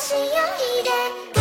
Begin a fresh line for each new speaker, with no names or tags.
し合いで